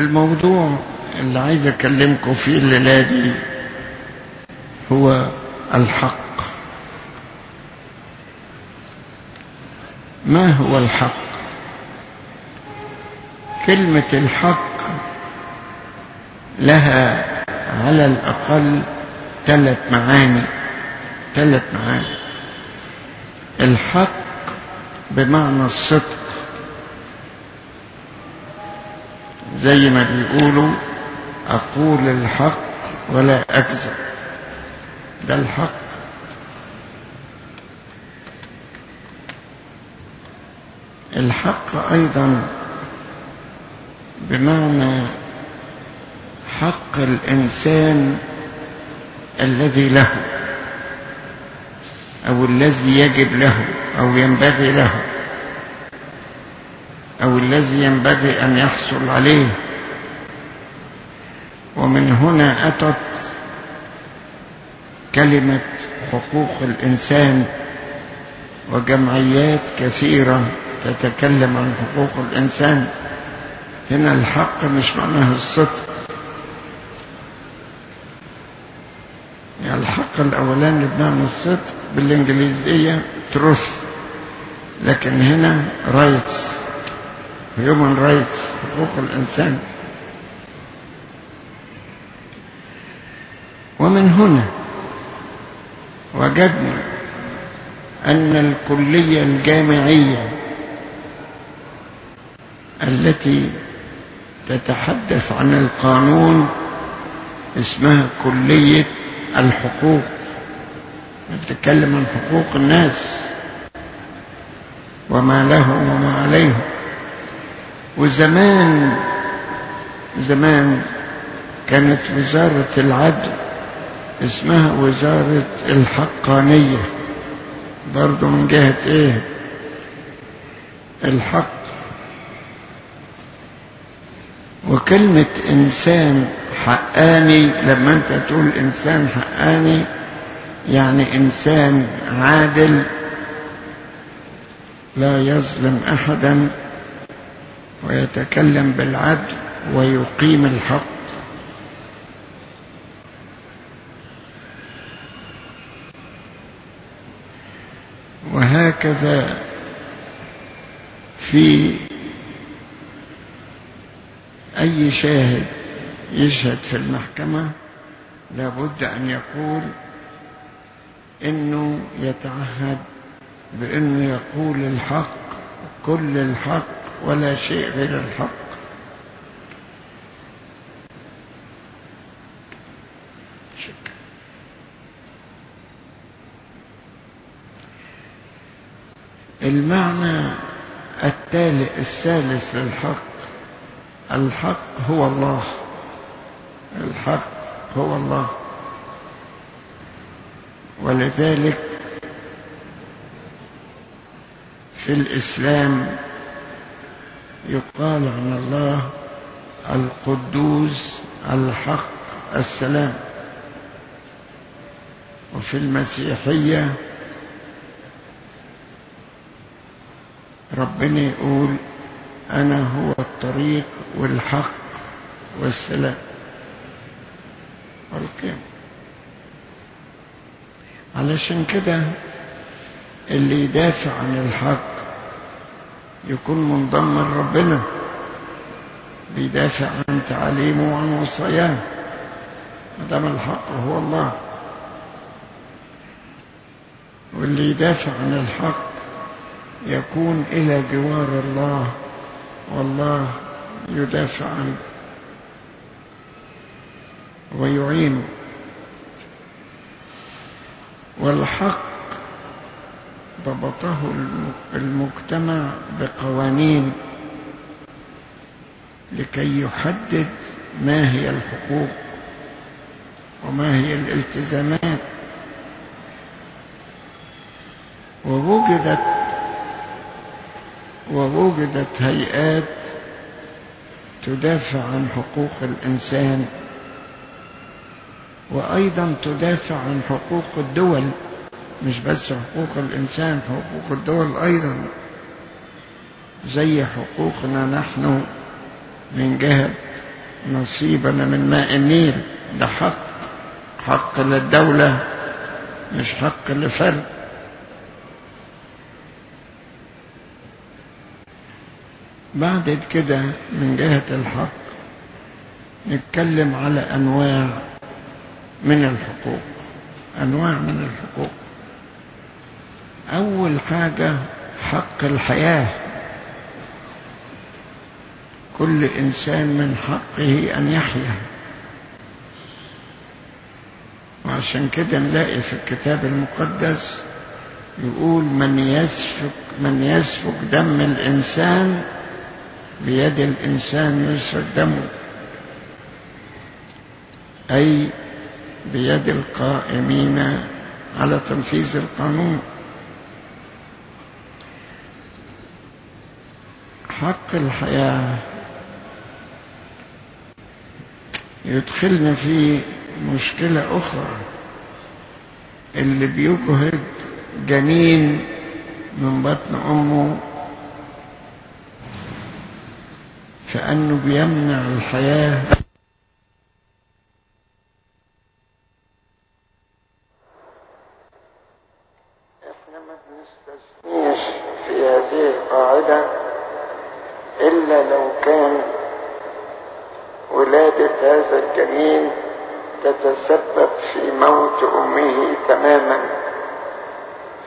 الموضوع اللي عايز أكلمكم فيه الليلة دي هو الحق. ما هو الحق؟ كلمة الحق لها على الأقل ثلاث معاني ثلاث معاني. الحق بمعنى الصدق. زي ما بيقولوا أقول الحق ولا أكذب. ده الحق. الحق أيضا بمعنى حق الإنسان الذي له أو الذي يجب له أو ينبغي له. أو الذي ينبغي أن يحصل عليه. ومن هنا أتت كلمة حقوق الإنسان وجمعيات كثيرة تتكلم عن حقوق الإنسان. هنا الحق مش معناه الصدق. يعني الحق الأولاني بمعنى الصدق بالإنجليزية truth. لكن هنا rights. Human rights حقوق الإنسان ومن هنا وجدنا أن الكلية الجامعية التي تتحدث عن القانون اسمها كلية الحقوق بتتكلم عن حقوق الناس وما لهم وما عليهم. وزمان زمان كانت وزارة العدل اسمها وزارة الحقانية. برضو من جهة إيه؟ الحق. وكلمة إنسان حقاني لما أنت تقول إنسان حقاني يعني إنسان عادل لا يظلم أحدا. ويتكلم بالعدل ويقيم الحق. وهكذا في أي شاهد يشهد في المحكمة لابد أن يقول إنه يتعهد بأنه يقول الحق كل الحق ولا شيء غير الحق. شكرا المعنى التالي الثالث للحق. الحق هو الله. الحق هو الله. ولذلك في الإسلام يقال عن الله القدوس الحق السلام. وفي المسيحية ربنا يقول أنا هو الطريق والحق والسلام. والقيم علشان كده اللي يدافع عن الحق يكون منضم لربنا بيدافع عن تعاليمه وعن وصاياه. ما دام الحق هو الله. واللي يدافع عن الحق يكون إلى جوار الله. والله يدافع عنه. ويعينه. والحق ضبطه المجتمع بقوانين لكي يحدد ما هي الحقوق وما هي الالتزامات. ووجدت ووجدت هيئات تدافع عن حقوق الإنسان وأيضا تدافع عن حقوق الدول. مش بس حقوق الإنسان حقوق الدول أيضا. زي حقوقنا نحن من جهة نصيبنا من ماء النيل. ده حق حق للدولة مش حق لفرد. بعد كده من جهة الحق نتكلم على أنواع من الحقوق. أنواع من الحقوق. أول حاجة حق الحياة. كل إنسان من حقه أن يحيا. وعشان كده نلاقي في الكتاب المقدس يقول من يسفك من يسفك دم الإنسان بيد الإنسان يسفك دمه. أي بيد القائمين على تنفيذ القانون. حق الحياة. يدخلنا في مشكلة أخرى. اللي بيجهد جنين من بطن أمه فأنه بيمنع الحياة إحنا ما بنستثنيش في هذه القاعدة إلا لو كان ولادة هذا الجنين تتسبب في موت أمه تماما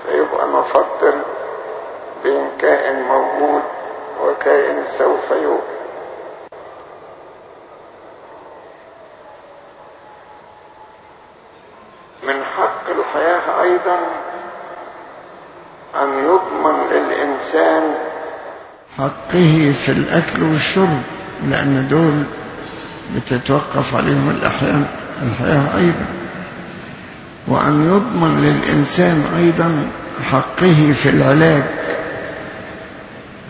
فيبقى نفضل بين كائن موجود وكائن سوف يولد من حق الحياة أيضا أن يضمن للإنسان حقه في الأكل والشرب لأن دول بتتوقف عليهم الأحيان الحياة أيضا. وأن يضمن للإنسان أيضا حقه في العلاج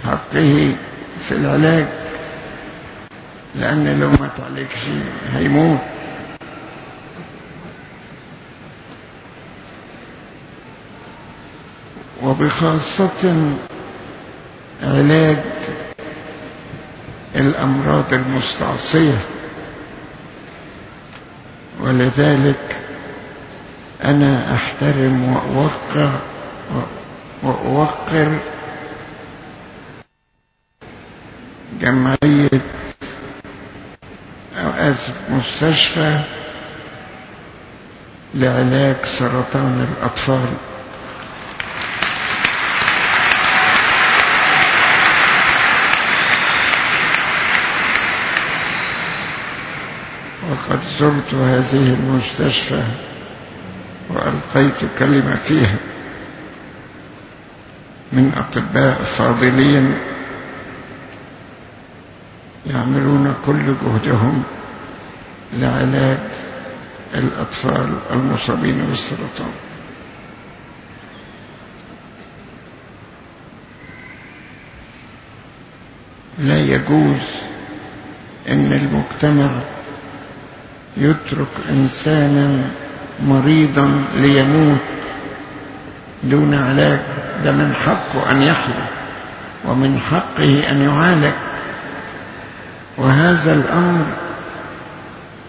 حقه في العلاج. لأن لو ما تعالجش هيموت. وبخاصة علاج الأمراض المستعصية ولذلك أنا أحترم وأوقع وأوقر جمعية أو آسف مستشفى لعلاج سرطان الأطفال. وقد زرت هذه المستشفى وألقيت كلمة فيها. من أطباء فاضلين يعملون كل جهدهم لعلاج الأطفال المصابين بالسرطان. لا يجوز إن المجتمع يترك إنسانا مريضا ليموت دون علاج. ده من حقه أن يحيا ومن حقه أن يعالج. وهذا الأمر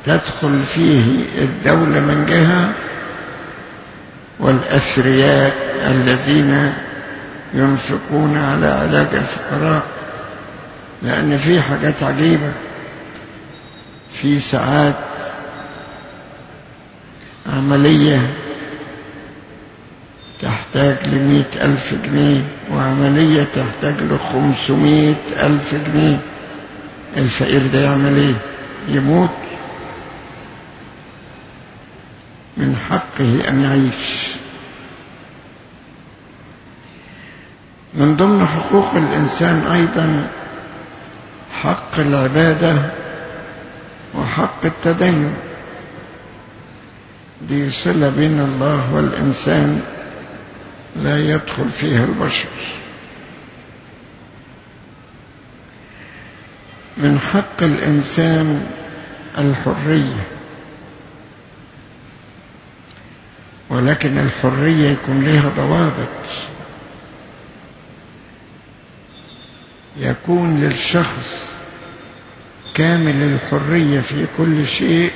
تدخل فيه الدولة من جهة والأثرياء الذين ينفقون على علاج الفقراء لأن في حاجات عجيبة في ساعات عملية تحتاج لمئة ألف جنيه وعملية تحتاج لخمسمائة ألف جنيه. الفقير ده يعمل إيه؟ يموت من حقه أن يعيش. من ضمن حقوق الإنسان أيضا حق العبادة وحق التدين. دي صلة بين الله والإنسان لا يدخل فيها البشر. من حق الإنسان الحرية ولكن الحرية يكون لها ضوابط. يكون للشخص كامل الحرية في كل شيء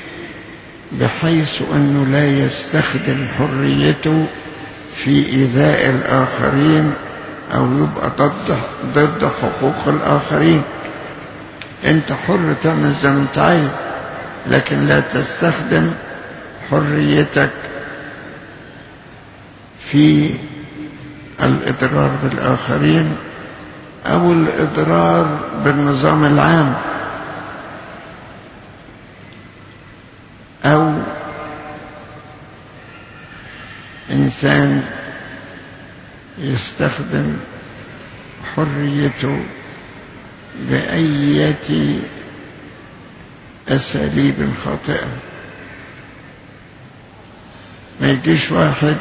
بحيث أنه لا يستخدم حريته في إيذاء الآخرين أو يبقى ضد ضد حقوق الآخرين. أنت حر تعمل زي ما أنت عايز لكن لا تستخدم حريتك في الإضرار بالآخرين أو الإضرار بالنظام العام أو إنسان يستخدم حريته بأية أساليب خاطئة. ما يجيش واحد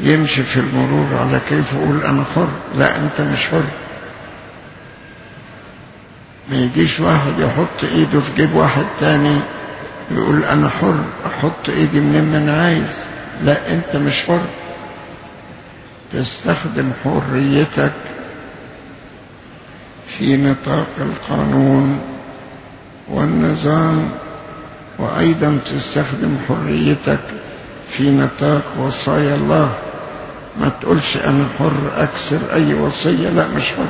يمشي في المرور على كيف يقول أنا حر. لا أنت مش حر. ما يجيش واحد يحط إيده في جيب واحد تاني يقول أنا حر أحط إيدي منين؟ ما أنا عايز. لا أنت مش حر. تستخدم حريتك في نطاق القانون والنظام وأيضا تستخدم حريتك في نطاق وصايا الله. ما تقولش أنا حر أكسر أي وصية. لا مش حر.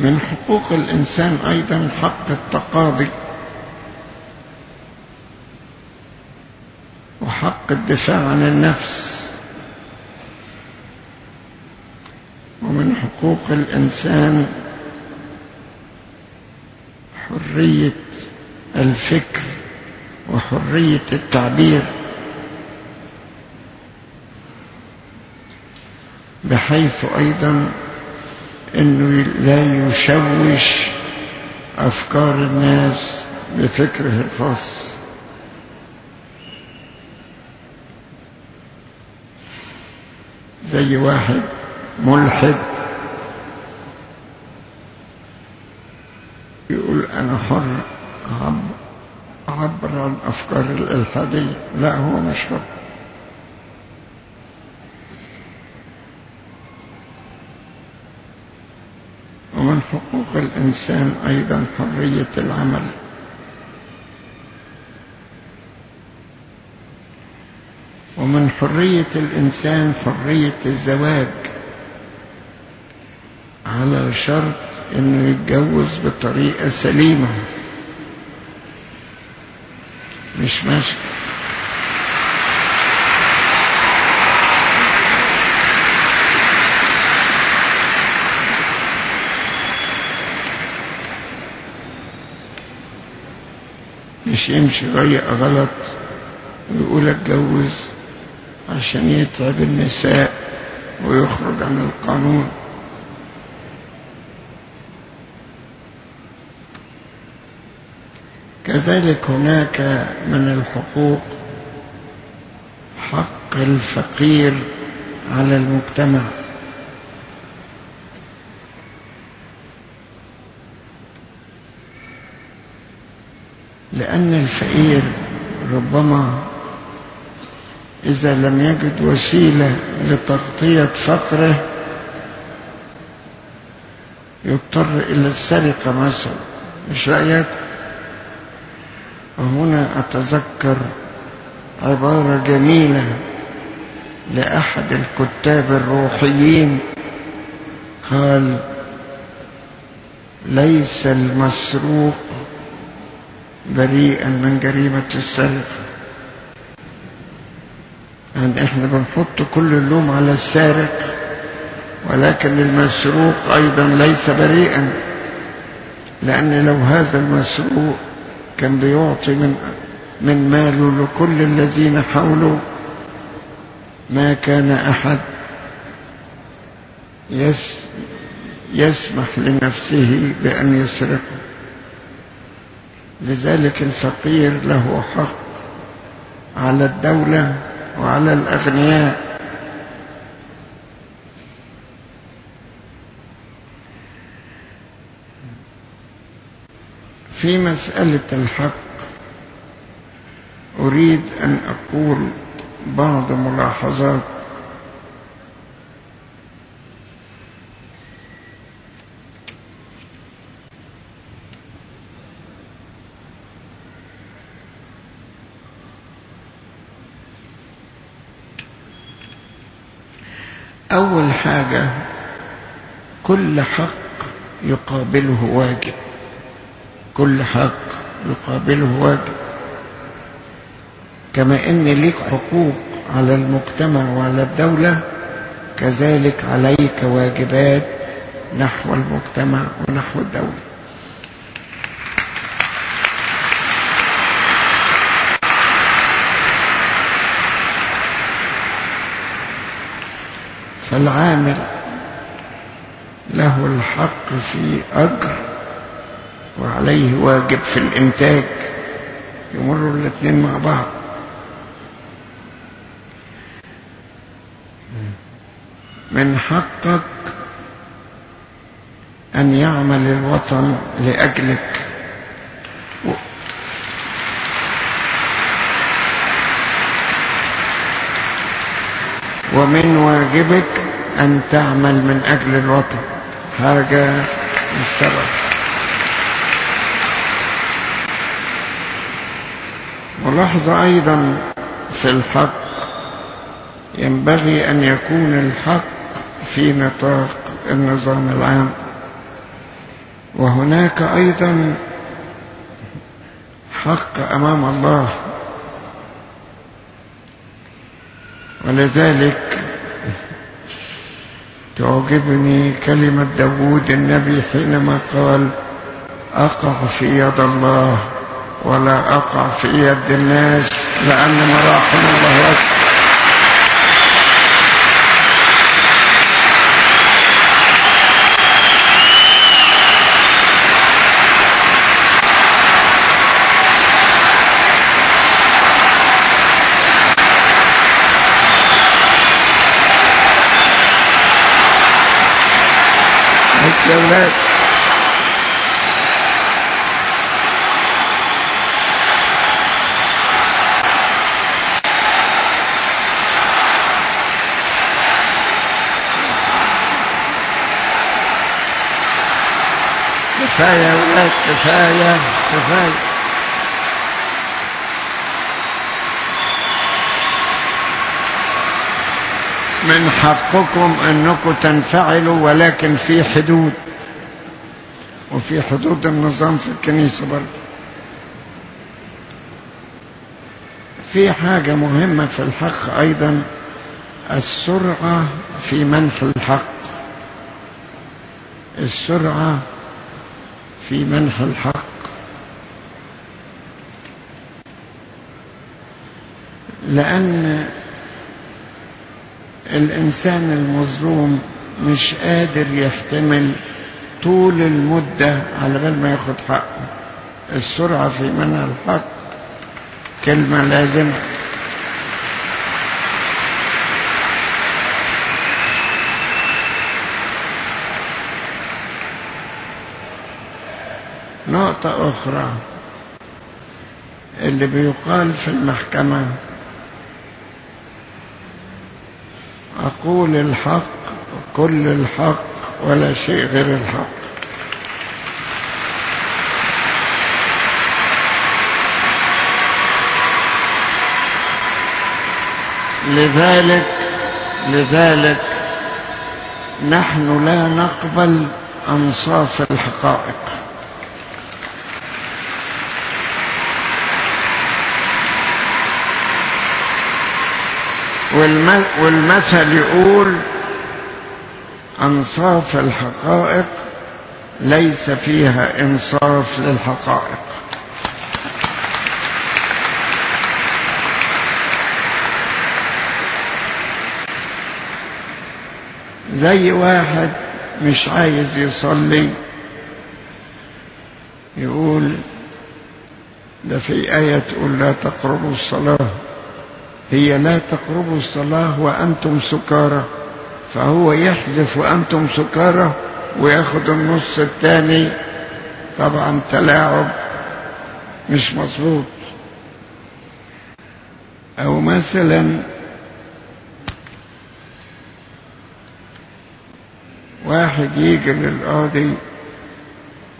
من حقوق الإنسان أيضا حق التقاضي وحق الدفاع عن النفس. ومن حقوق الإنسان حرية الفكر وحرية التعبير بحيث أيضا أنه لا يشوش أفكار الناس بفكره الخاص زي واحد ملحد يقول أنا حر أعبر عن أفكار الإلحادية. لا هو مش حر ومن حقوق الإنسان أيضا حرية العمل. ومن حرية الإنسان حرية الزواج. على شرط إنه يتجوز بطريقة سليمة. مش ماشي مش يمشي طريقة غلط. ويقول اتجوز عشان يتعب النساء ويخرج عن القانون. كذلك هناك من الحقوق حق الفقير على المجتمع. لأن الفقير ربما إذا لم يجد وسيلة لتغطية فقره يضطر إلى السرقة مثلا. مش رأيك؟ وهنا أتذكر عبارة جميلة لأحد الكتاب الروحيين قال ليس المسروق بريئا من جريمة السرقة يعني إحنا بنحط كل اللوم على السارق ولكن المسروق أيضا ليس بريئا لأن لو هذا المسروق كان بيعطي من من ماله لكل الذين حوله ما كان أحد يس يسمح لنفسه بأن يسرقه. لذلك الفقير له حق على الدولة وعلى الأغنياء. في مسألة الحق أريد أن أقول بعض ملاحظات أول حاجة كل حق يقابله واجب. كل حق يقابله واجب. كما إن ليك حقوق على المجتمع وعلى الدولة كذلك عليك واجبات نحو المجتمع ونحو الدولة. فالعامل له الحق في أجر وعليه واجب في الإنتاج يمروا الاثنين مع بعض. من حقك أن يعمل الوطن لأجلك. ومن واجبك أن تعمل من أجل الوطن. حاجة الشرف ملاحظة أيضا في الحق ينبغي أن يكون الحق في نطاق النظام العام. وهناك أيضا حق أمام الله. ولذلك تعجبني كلمة داود النبي حينما قال أقع في يد الله ولا أقع في يد الناس لأن مراحم الله واسعة ولاد كفاية يا ولاد كفاية كفاية. من حقكم أنكم تنفعلوا ولكن في حدود. وفي حدود النظام في الكنيسة برضه. في حاجة مهمة في الحق أيضا السرعة في منح الحق. السرعة في منح الحق. لأن الإنسان المظلوم مش قادر يحتمل طول المدة على بال ما ياخد حقه. السرعة في منع الحق كلمة لازمة. نقطة أخرى اللي بيقال في المحكمة. أقول الحق كل الحق ولا شيء غير الحق. لذلك لذلك نحن لا نقبل أنصاف الحقائق. والمثل يقول أنصاف الحقائق ليس فيها إنصاف للحقائق. زي واحد مش عايز يصلي يقول ده في آية تقول لا تقربوا الصلاة. هي لا تقربوا الصلاة وأنتم سكارى. فهو يحذف وأنتم سكارى وياخد النص الثاني. طبعا تلاعب مش مظبوط. أو مثلا واحد يجي للقاضي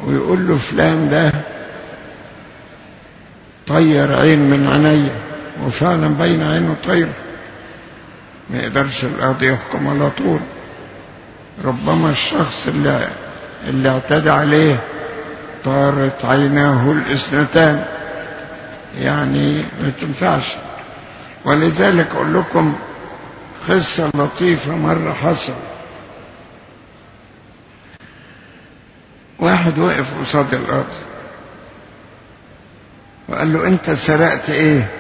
ويقول له فلان ده طير عين من عينيا وفعلا بين عينه طير. ما يقدرش القاضي يحكم على طول. ربما الشخص اللي, اللي اعتدى عليه طارت عيناه الاثنتان. يعني ما تنفعش. ولذلك أقول لكم قصة لطيفة مرة حصل واحد وقف قصاد القاضي وقال له انت سرقت إيه؟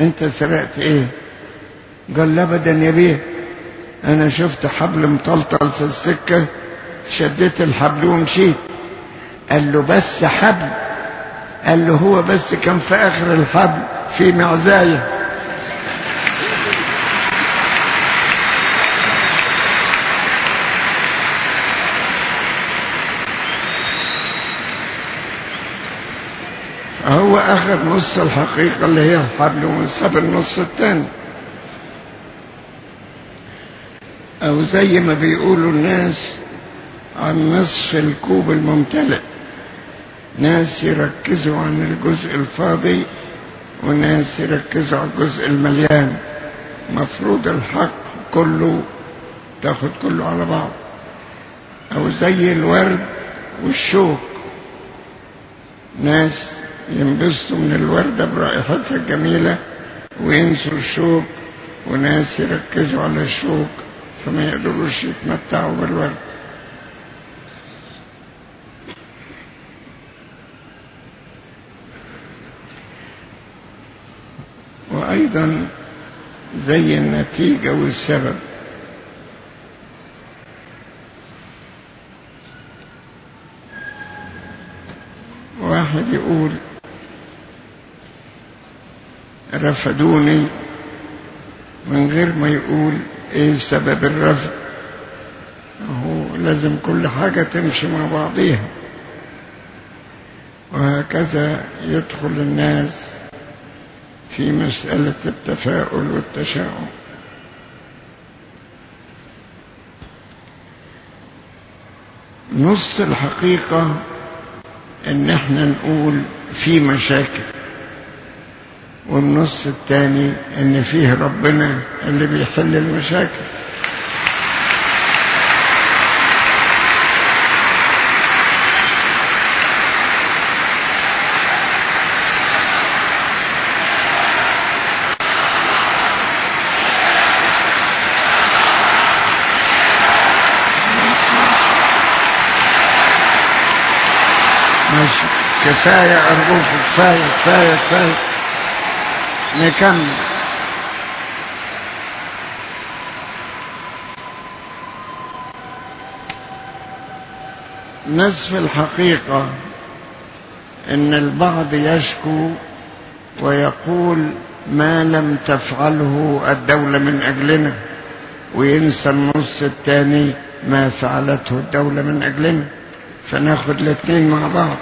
انت سرقت إيه؟ قال لا ابدا يا بيه. أنا شفت حبل مطلطل في السكة شديت الحبل ومشيت. قال له بس حبل. قال له هو بس كان في آخر الحبل في معزاية. هو أخذ نص الحقيقة اللي هي الحبل وساب النص الثاني أو زي ما بيقولوا الناس عن نصف الكوب الممتلئ. ناس يركزوا عن الجزء الفاضي وناس يركزوا على الجزء المليان. مفروض الحق كله تاخد كله على بعض. أو زي الورد والشوك. ناس ينبسطوا من الوردة برائحتها الجميلة وينسوا الشوك وناس يركزوا على الشوك. فما يقدروش يتمتعوا بالورد. وأيضا زي النتيجة والسبب. واحد يقول رفدوني من غير ما يقول إيه سبب الرفض؟ هو لازم كل حاجة تمشي مع بعضيها. وهكذا يدخل الناس في مسألة التفاؤل والتشاؤم. نص الحقيقة إن إحنا نقول في مشاكل. والنص الثاني إن فيه ربنا اللي بيحل المشاكل. ماشي. كفاية أرجوك كفاية كفاية كفاية. نكمل نصف الحقيقة إن البعض يشكو ويقول ما لم تفعله الدولة من أجلنا وينسى النص الثاني ما فعلته الدولة من أجلنا. فناخد الاثنين مع بعض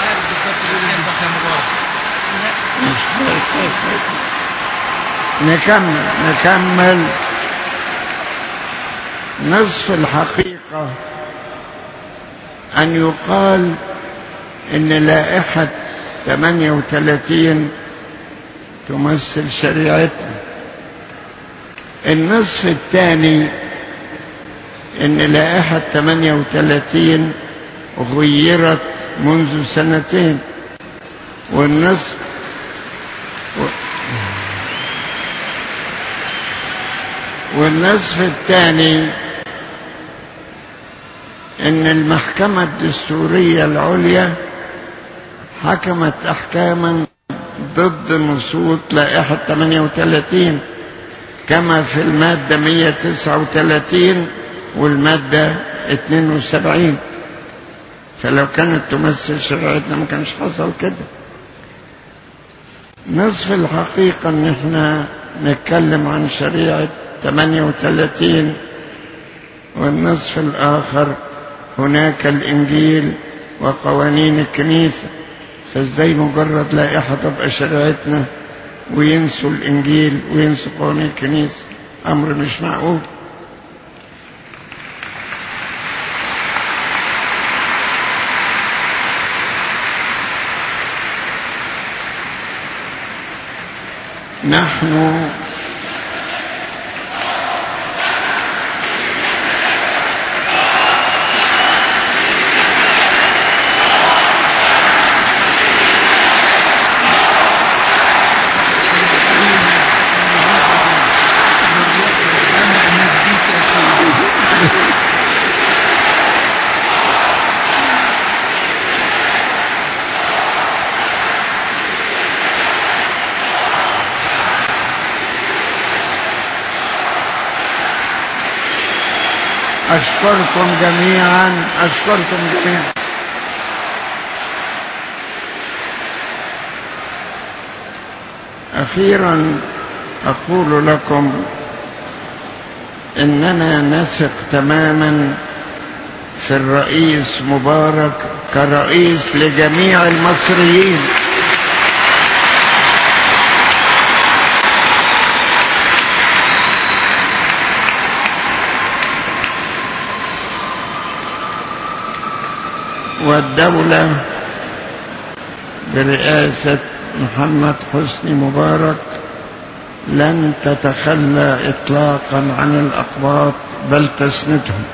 عارف بالظبط بيقول إيه بقى يا مبارك نكمل نكمل نصف الحقيقة. أن يقال إن لائحة 38 تمثل شريعتنا النصف الثاني إن لائحة 38 غيرت منذ سنتين. والنصف والنصف الثاني إن المحكمة الدستورية العليا حكمت أحكاما ضد نصوص لائحة 38 كما في المادة 139 والمادة 72 فلو كانت تمثل شريعتنا ما كانش حصل كده. نصف الحقيقة إن إحنا نتكلم عن شريعة 38 والنصف الآخر هناك الإنجيل وقوانين الكنيسة فإزاي مجرد لائحة تبقى شريعتنا وينسوا الإنجيل وينسوا قوانين الكنيسة؟ أمر مش معقول. نحن أشكركم جميعا أشكركم جميعا. أخيرا أقول لكم إننا نثق تماما في الرئيس مبارك كرئيس لجميع المصريين. والدولة برئاسة محمد حسني مبارك لن تتخلى إطلاقا عن الأقباط بل تسندهم.